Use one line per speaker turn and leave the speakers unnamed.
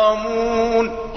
مكرمون